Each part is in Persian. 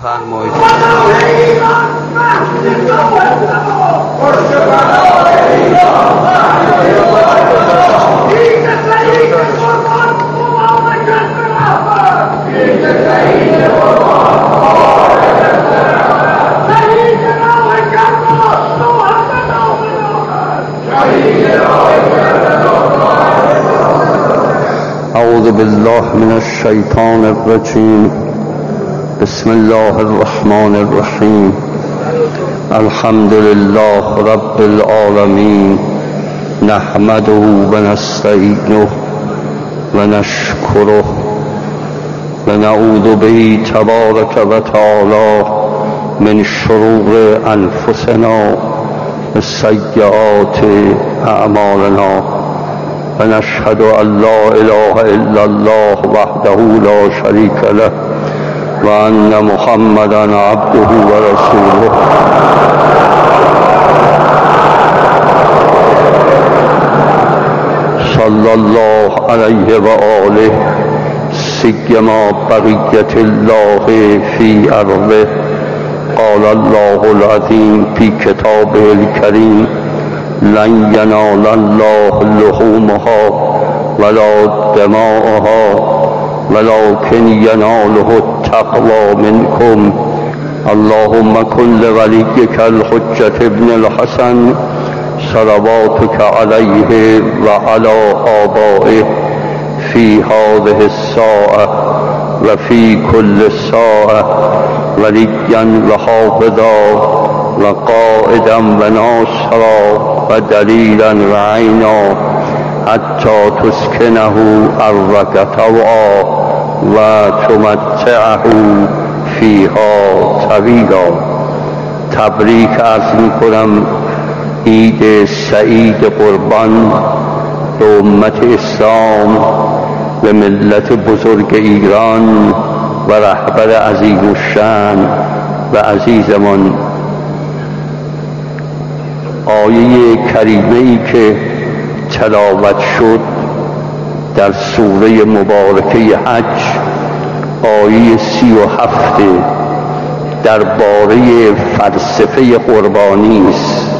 بفرمایید أعوذ بالله من الشيطان الرجيم. بسم الله الرحمن الرحيم الحمد لله رب العالمين نحمده ونستعينه ونشكره ونعوذ به تبارك وتعالى من شرور أنفسنا وسيئات أعمالنا ونشهد أن لا إله إلا الله وحده لا شريك له. وأن محمدا عبده ورسوله. صلى الله عليه وآله سيما بقية الله في أرضه. قال الله العظيم في كتابه الكريم لن ينال الله لحومها ولا دماؤها ولكن يناله التقوى منكم. اللهم كن لوليك الحجة ابن الحسن صلواتك عليه وعلى آبائه في هذه الساعة وفي كل ساعة وليا وحافظا وقائدا وناصرا ودليلا وعينا حتى تسكنه أرضك طوعا. وتمتعه فيها طويلا تبریک ارز می کنم عید سعید قربان به امت اسلام به ملت بزرگ ایران و رهبر عظیم الشن و عزیزمان. آیه کریمه ای که تلاوت شد در سوره مبارکه حج آیه سی و هفته درباره فلسفه قربانی است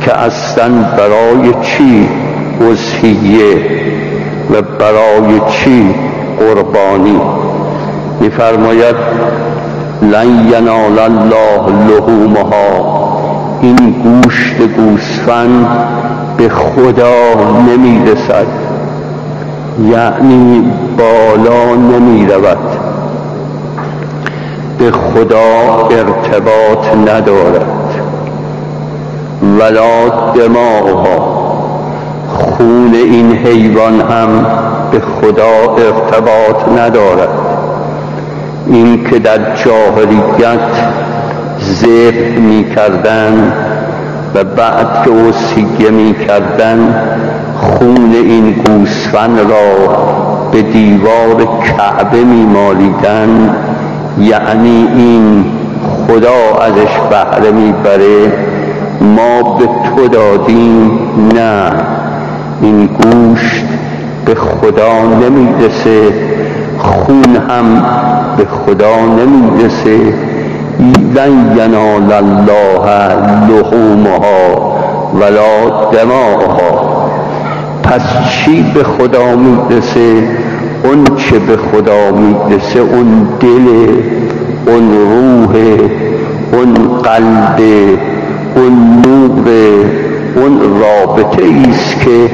که اصلا برای چی وزهیه و برای چی قربانی؟ میفرماید لن ینال الله لحومها. این گوشت گوسفند به خدا نمی‌رسد. یعنی بالا نمی رود به خدا ارتباط ندارد. ولا دماغها. خون این حیوان هم به خدا ارتباط ندارد. این که در جاهلیت ذبح می کردن و بعد که می کردن خون این گوسفند را به دیوار کعبه می مالیدن یعنی این خدا ازش بهره می‌بره. ما به تو دادیم نه. این گوشت به خدا نمی‌رسه. خون هم به خدا نمی‌رسه. لن ینال الله لحومها ولا دماغها. پس چی به خدا می‌رسه؟ اون چه به خدا می‌رسه؟ اون دل اون روح اون قلب اون نور اون رابطه است که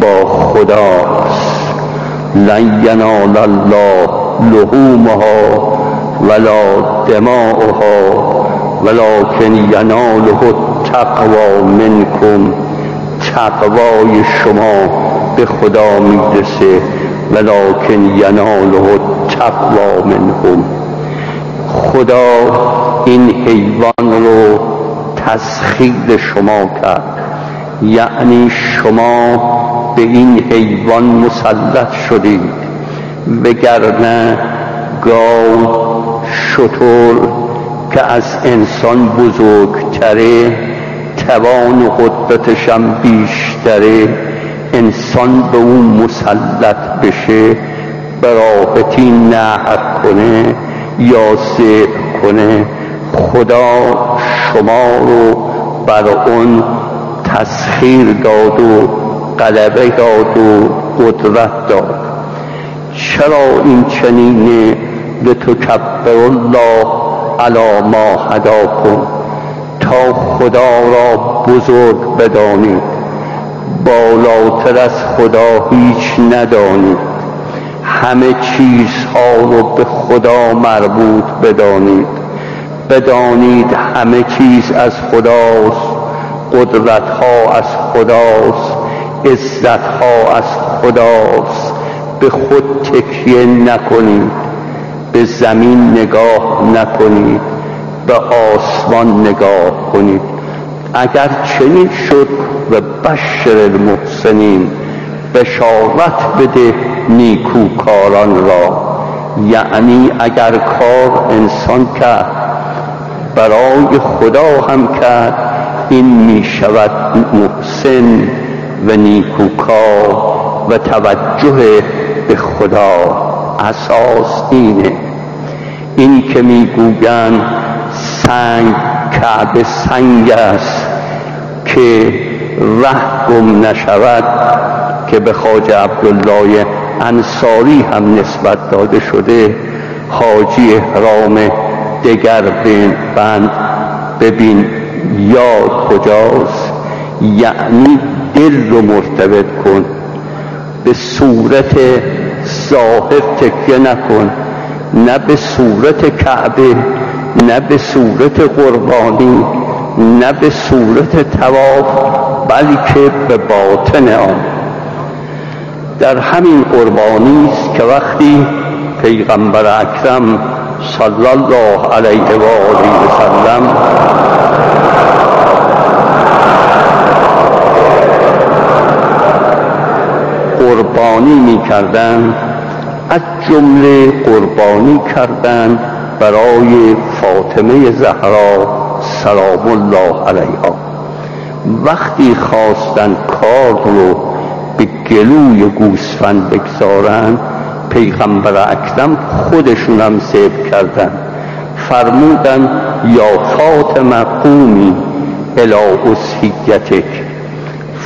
با خداست. لن الله لحومها ولا دماؤها ولكن یناله التقوى منکم. تقوای شما به خدا می‌رسه ولكن یناله التقوى منهم. خدا این حیوان رو تسخیر شما کرد. یعنی شما به این حیوان مسلط شدید. وگرنه گاو شطور که از انسان بزرگتره توان و قدرتشم بیشتره. انسان به اون مسلط بشه براحتی نهر کنه یا کنه. خدا شما رو بر اون تسخیر داد و غلبه داد و قدرت داد. چرا این چنینه؟ لتکبر الله علا ما هداکم. تا خدا را بزرگ بدانید. بالاتر از خدا هیچ ندانید. همه چیزها رو به خدا مربوط بدانید. بدانید همه چیز از خداست قدرت ها از خداست عزت ها از خداست. به خود تکیه نکنید به زمین نگاه نکنید. به آسمان نگاه کنید. اگر چنین شد و بشر المحسنین بشارت بده نیکوکاران را. یعنی اگر کار انسان کرد برای خدا هم کرد این می شود محسن و نیکوکار و توجه به خدا. اساس اینه. این که می‌گویند سنگ کعبه سنگ است که ره نشود که به خاج عبدالله انصاری هم نسبت داده شده. حاجی احرام دگر بند. ببین یاد کجاست. یعنی دل رو مرتبط کن. به صورت ظاهر تکیه نکن. نه به صورت کعبه. نه به صورت قربانی نه به صورت تواف بلکه به باطن آن. در همین قربانی است که وقتی پیغمبر اکرم صلی الله علیه و آله و سلم قربانی می کردن از جمله قربانی کردند برای فاطمه زهرا سلام الله علیها. وقتی خواستن کار رو به گلوی گوسفند بگذارن پیغمبر اکرم خودشون هم سیب کردن. فرمودن یا فاطمه قومی الی اسهیتک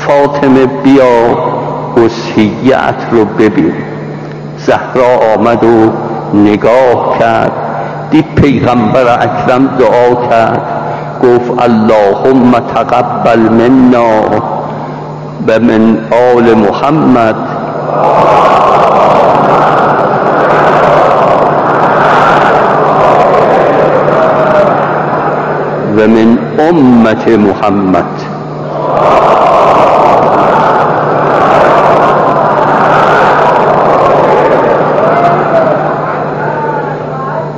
فاطمه بیا اسهیت رو ببین. زهرا آمد و نگاه کرد. دید پیغمبر اکرم دعا کرد. گفت اللهم تقبل منا و من آل محمد. و من امت محمد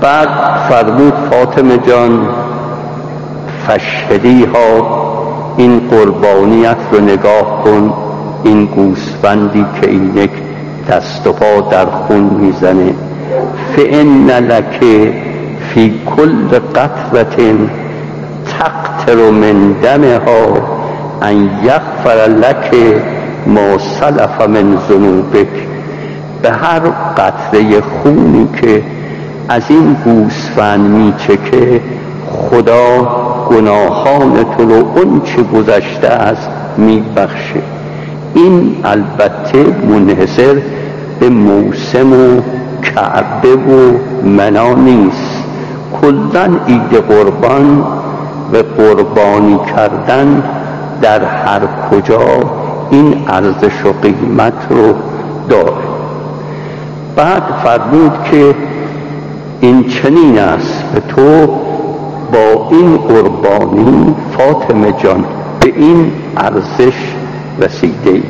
بعد فرمود فاطمه جان. فشهدی ها این قربانیت رو نگاه کن این گوسفندی که اینک دست و پا در خون می‌زنه. فان لک فی کل قطرت تقتر من دمها ان یغفر لک ما سلف من ذنوبک. به هر قطره خونی که از این گوسفند میچکه خدا گناهان تو رو اون چه گذشته است میبخشه. این البته منحصر به موسم و کعبه و منا نیست. کلا عید قربان و قربانی کردن در هر کجا این ارزش و قیمت رو داره. بعد فرمود که این چنین است به تو با این قربانی فاطمه جان به این ارزش رسیده ای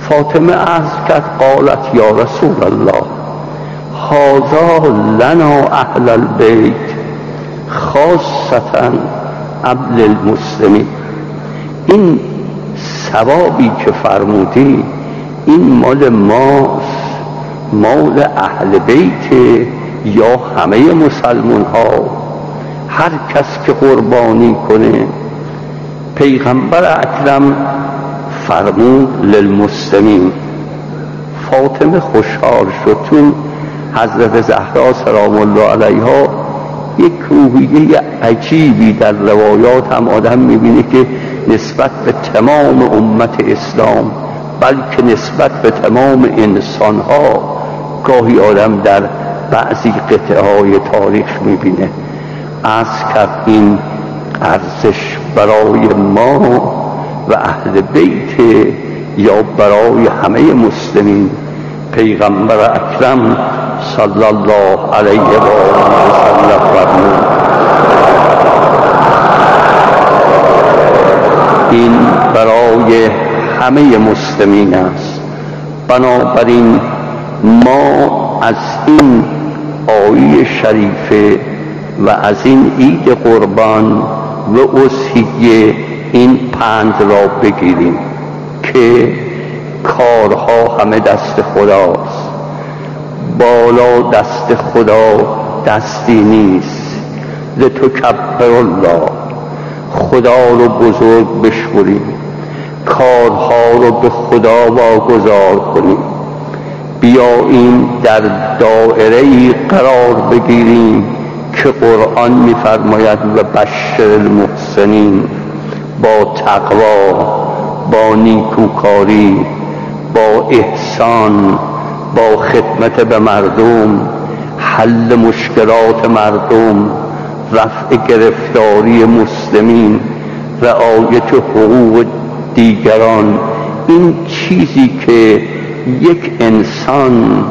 فاطمه عرض کرد قالت یا رسول الله هذا لنا اهل البیت خاصتا قبل المسلمین. این ثوابی که فرمودی این مال ماست مال اهل بیت. یا همه مسلمان ها هر کس که قربانی کنه پیغمبر اکرم فرمود للمسلمین فاطمه خوشحال شد چون حضرت زهرا سلام الله علیها یک روحیه عجیبی در روایات هم آدم می‌بینه که نسبت به تمام امت اسلام بلکه نسبت به تمام انسان ها گاهی آدم در بعضی قطعه های تاریخ می‌بینه. از کرد این ارزش برای ما و اهل بیت یا برای همه مسلمین پیغمبر اکرم صلی الله علیه و سلم فرمود. این برای همه مسلمین است. بنابراین ما از این آیه شریفه و از این عید قربان و اصحیه این پند را بگیریم که کارها همه دست خداست. بالا دست خدا دستی نیست. کبر الله خدا رو بزرگ بشوریم کارها رو به خدا واگذار کنیم. بیاییم در دائره قرار بگیریم که قرآن میفرماید و بشر المحسنین با تقوا با نیکوکاری با احسان با خدمت به مردم حل مشکلات مردم رفع گرفتاری مسلمین رعایت حقوق دیگران. این چیزی که یک انسان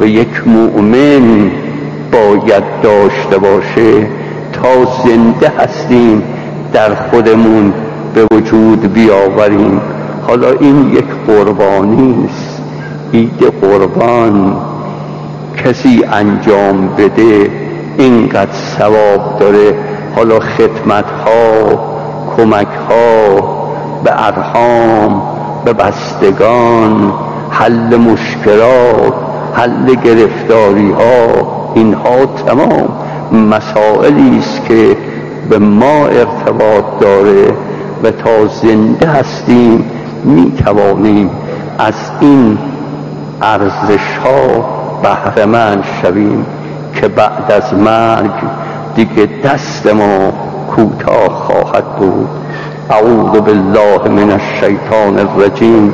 و یک مؤمن باید داشته باشه تا زنده هستیم در خودمون به وجود بیاوریم. حالا این یک قربانی است عید قربان کسی انجام بده اینقدر ثواب داره. حالا خدمت ها کمک ها به ارهام به بستگان حل مشکلات حل گرفتاری ها اینها تمام مسائلی است که به ما ارتباط داره و تا زنده هستیم می توانیم از این ارزش ها بهره شویم که بعد از مرگ دیگه دست ما کوتاه خواهد بود. اعوذ بالله من الشیطان الرجیم.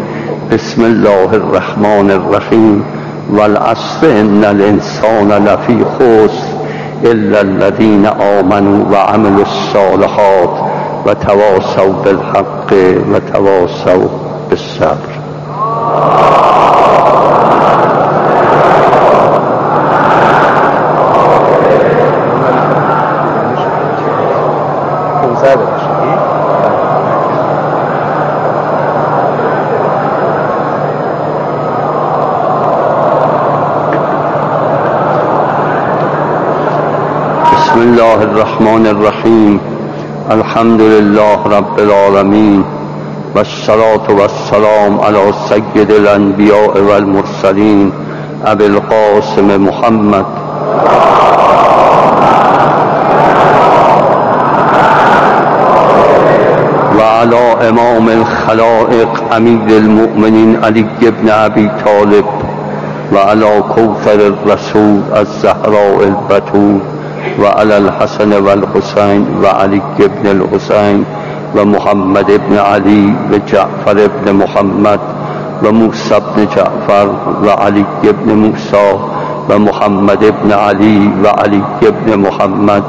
بسم الله الرحمن الرحیم والعصر ان الانسان لفی خسر الا الذين آمنوا وعملوا الصالحات وتواصوا بالحق وتواصوا بالصبر. بسم الله الرحمن الرحیم. الحمد لله رب العالمين والصلاة والسلام على سید الانبیاء والمرسلین ابي القاسم محمد. وعلى امام الخلائق امیر المؤمنین علی بن ابي طالب. وعلى كوثر الرسول الزهراء البتول. وعلى الحسن والحسين وعلي بن الحسين ومحمد بن علي وجعفر بن محمد وموسى بن جعفر وعلي بن موسى ومحمد بن علي وعلي بن محمد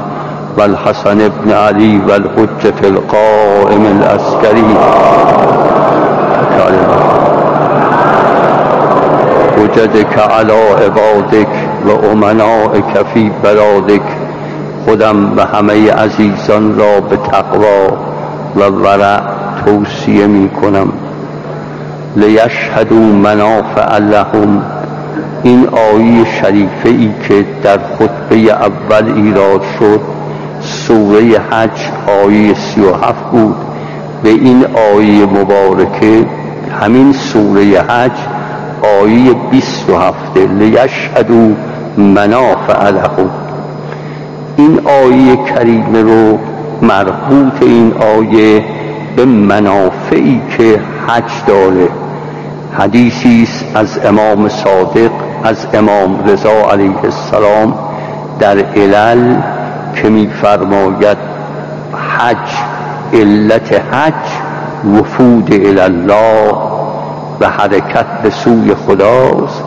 والحسن بن علي والحجة القائم العسكري. وجدك على عبادك وأمنائك في بلادك خودم و همه عزیزان را به تقوا و ورع توصیه می کنم. لیشهدو منافع لهم. این آیه شریفه ای که در خطبه اول ایراد شد سوره حج آیه سی و هفت بود. به این آیه مبارکه همین سوره حج آیه بیست و هفته. لیشهدو منافع لهم. این آیه کریمه رو مربوط این آیه به منافعی که حج داره. حدیثی است از امام صادق از امام رضا علیه السلام در علل که میفرماید حج علت حج وفود الله و حرکت به سوی خداست.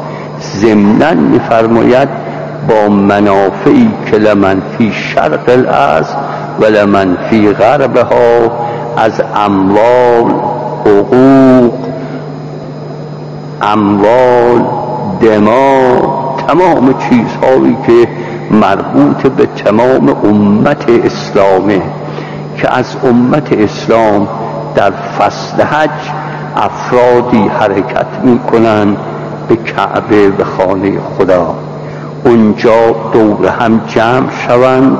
ضمنا میفرماید با منافعی که لمن فی شرق الارض و لمن فی غربها از اموال حقوق اموال دما تمام چیزهایی که مربوط به تمام امت اسلامه که از امت اسلام در فصل حج افرادی حرکت می‌کنند به کعبه به خانه خدا. اونجا دور هم جمع شوند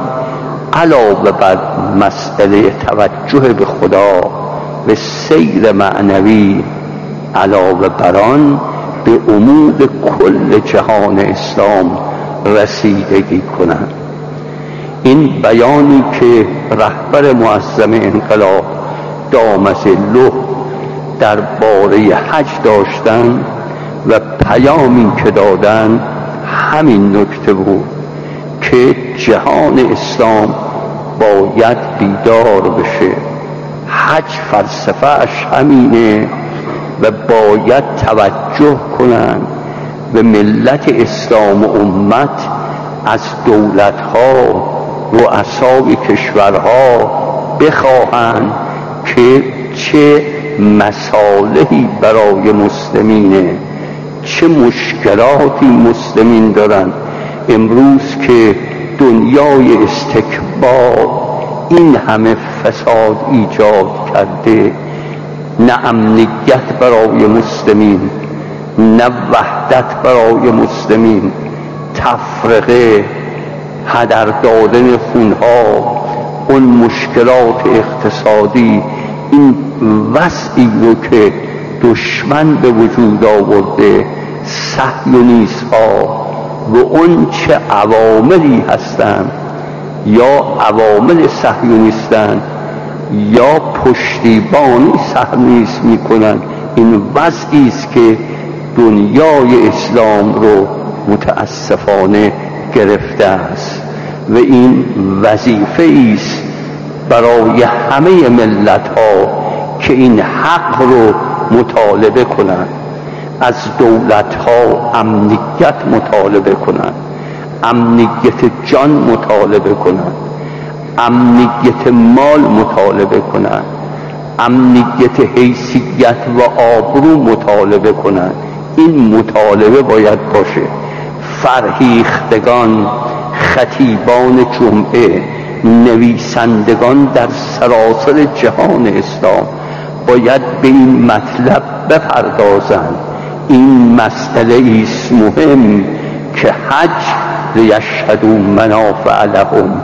علاوه بر مسئله توجه به خدا به سیر معنوی علاوه بران به امور کل جهان اسلام رسیدگی کنند. این بیانی که رهبر معظم انقلاب دامز لح باره حج داشتن و پیامی که دادن همین نکته بود که جهان اسلام باید بیدار بشه. حج فلسفهش همینه و باید توجه کنن به ملت اسلام و امت از دولتها رؤسای کشورها بخواهند که چه مسالهی برای مسلمینه. چه مشکلاتی مسلمین دارن امروز که دنیای استکبار این همه فساد ایجاد کرده نه امنیت برای مسلمین نه وحدت برای مسلمین. تفرقه هدر دادن خونها اون مشکلات اقتصادی این وضعی رو که دشمن به وجود آورده سهیونیست ها و اون چه عواملی هستند؟ یا عوامل سهیونیستن یا پشتیبانی سهیونیست می‌کنن این وضعی است که دنیای اسلام رو متاسفانه گرفته است. و این وظیفه است برای همه ملت ها که این حق رو مطالبه کنند. از دولت ها امنیت مطالبه کنند. امنیت جان مطالبه کنند. امنیت مال مطالبه کنند. امنیت حیثیت و آبرو مطالبه کنند. این مطالبه باید باشه. فرهیختگان خطیبان جمعه نویسندگان در سراسر جهان اسلام باید به این مطلب بپردازند. این مسئله است مهم که حج لیشهدو منافع لهم.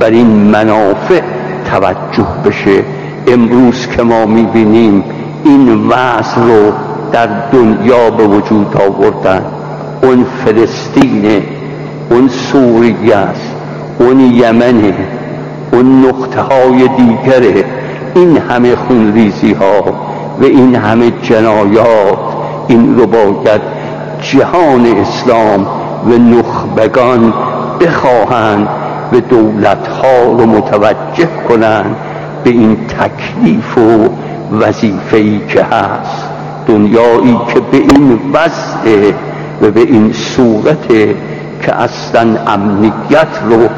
بر این منافع توجه بشه. امروز که ما می‌بینیم این وضع رو در دنیا به وجود آوردن. اون فلسطینه اون سوریه است اون یمنه اون نقطه های دیگره. این همه خونریزی ها و این همه جنایات این رو باید جهان اسلام و نخبگان بخواهند و دولت ها رو متوجه کنند به این تکلیف و وظیفه‌ای که هست. دنیایی که به این وضع و به این صورت که اصلا امنیت رو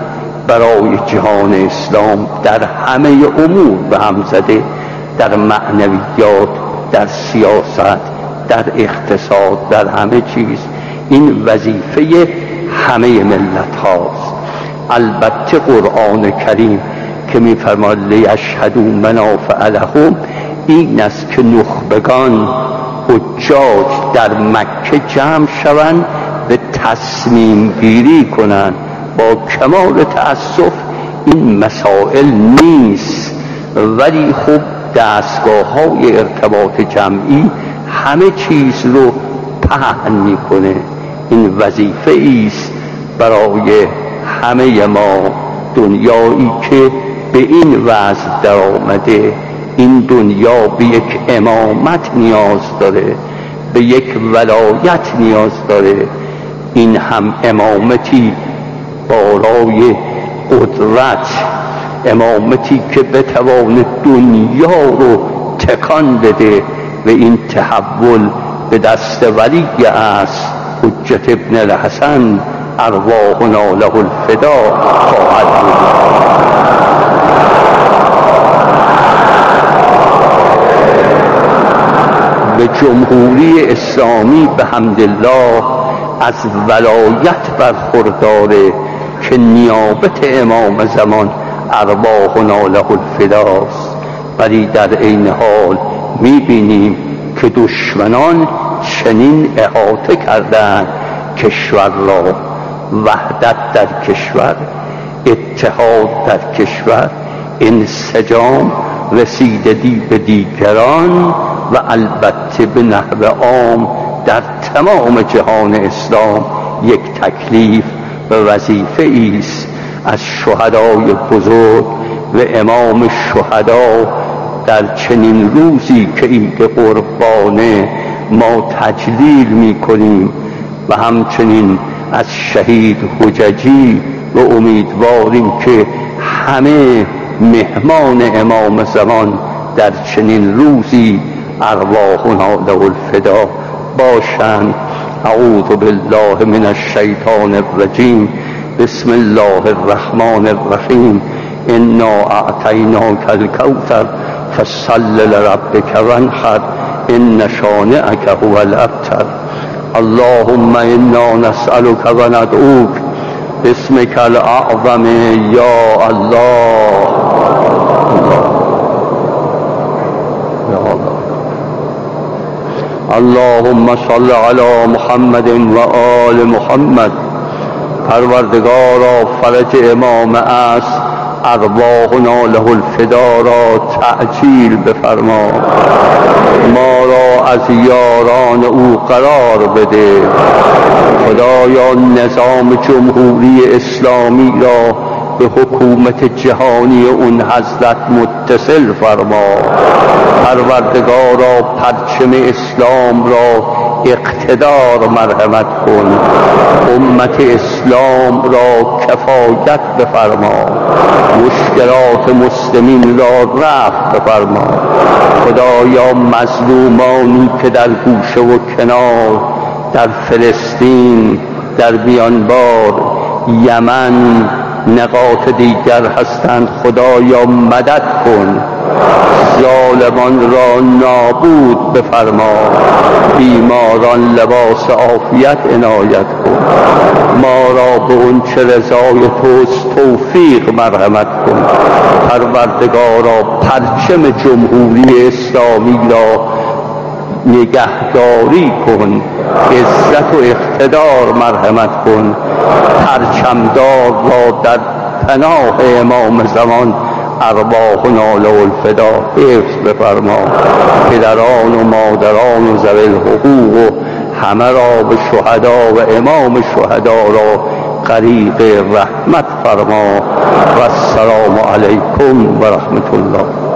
برای جهان اسلام در همه امور به هم زده در معنویات در سیاست در اقتصاد در همه چیز. این وظیفه همه ملت هاست. البته قرآن کریم که میفرماد لیشهدو منافع لهم این است که نخبگان حجاج در مکه جمع شوند به تصمیم گیری کنند. با کمال تأسف این مسائل نیست. ولی خب دستگاه های ارتباط جمعی همه چیز رو پهن می‌کنه. این وظیفه است برای همه ما دنیایی که به این وضع در آمده این دنیا به یک امامت نیاز داره به یک ولایت نیاز داره. این هم امامتی بالای قدرت امامتی که بتوان دنیا رو تکان بده و این تحول به دست ولی است. حجت ابن الحسن ارواحنا له الفدا خواهد بود. به جمهوری اسلامی به الله از ولایت برخورداره که نیابت امام زمان ارواحنا له الفداست ولی در این حال می‌بینیم که دشمنان چنین احاطه کردند. کشور را وحدت در کشور اتحاد در کشور انسجام رسیدگی به دیگران و البته به نحو عام در تمام جهان اسلام یک تکلیف و وظیفه است از شهدای بزرگ و امام شهدا در چنین روزی که عید قربانه ما تجلیل می کنیم و همچنین از شهید حججی و امیدواریم که همه مهمان امام زمان در چنین روزی ارواحنا له الفدا باشند. اعوذ بالله من الشیطان الرجیم بسم الله الرحمن الرحیم انا اعطیناک الكوثر فصل لربك وانحر. ان شانئك هو الابتر اللهم انا نسألك وندعوك. باسمك الاعظم یا الله. اللهم صل على محمد و آل محمد. پروردگارا فرج امام است ارواحنا له الفدا را تعجیل بفرما. ما را از یاران او قرار بده. خدایا نظام جمهوری اسلامی را به حکومت جهانی اون حضرت متصل فرما. پروردگارا پرچم اسلام را اقتدار مرحمت کن. امت اسلام را کفایت بفرما. مشکلات مسلمین را رفت بفرما. خدایا مظلومانی که در گوشه و کنار در فلسطین در بیانبار یمن نقاط دیگر هستند. خدایا مدد کن. ظالمان را نابود بفرما. بیماران لباس عافیت عنایت کن. ما را به اون چه رضای توست توفیق مرحمت کن. پروردگارا پرچم جمهوری اسلامی را نگهداری کن عزت و اقتدار مرحمت کن. پرچمدار را در پناه امام زمان ارواح و ناله الفدا حفظ بفرما. پدران و مادران و زویل حقوق و همه را به شهدا و امام شهدا را غریق رحمت فرما. و السلام علیکم و رحمت الله.